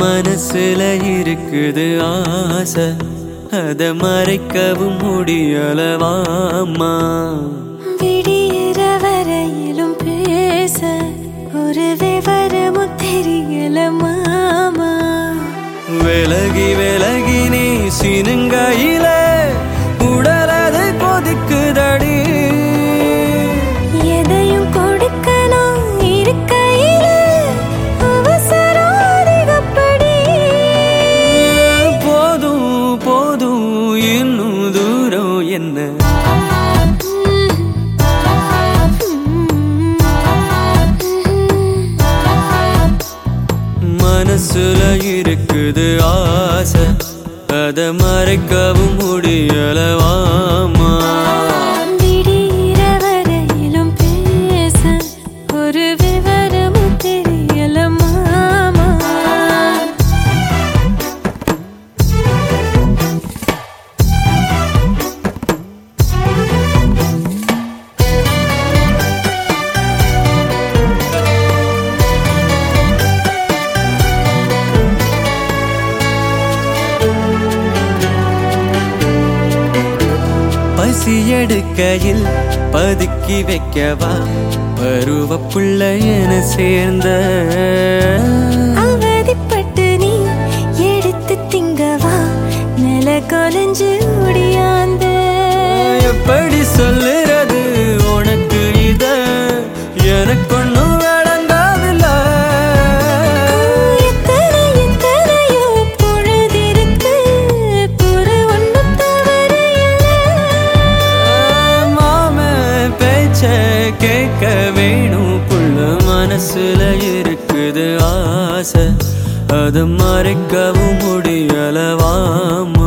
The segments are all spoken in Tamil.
மனசுல இருக்குது ஆசை. அத மறைக்கவும் முடியலவாமா விடியிற வரையிலும் பேச ஒரு விவரமும் தெரியல மாமா விலகி என்ன? மனசுல இருக்குது ஆசை. அதை மறைக்கவும் முடியலவா பசி எடுக்கையில் பதுக்கி வைக்கவா? பருவ புள்ள என சேர்ந்த மனசுல இருக்குது ஆசை. அது மறைக்கவும் முடியலவாமா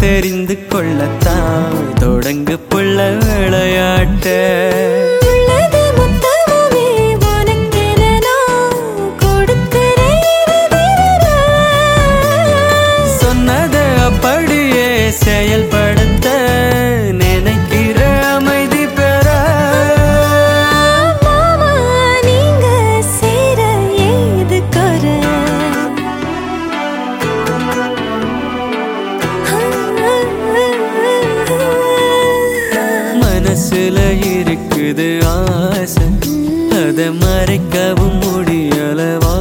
தெரிந்து கொள்ளத்தான் தொடங்கு புள்ள விளையாட்ட. உள்ளது மனசுல இருக்குது ஆசை. அதை மறைக்கவும் முடியலவா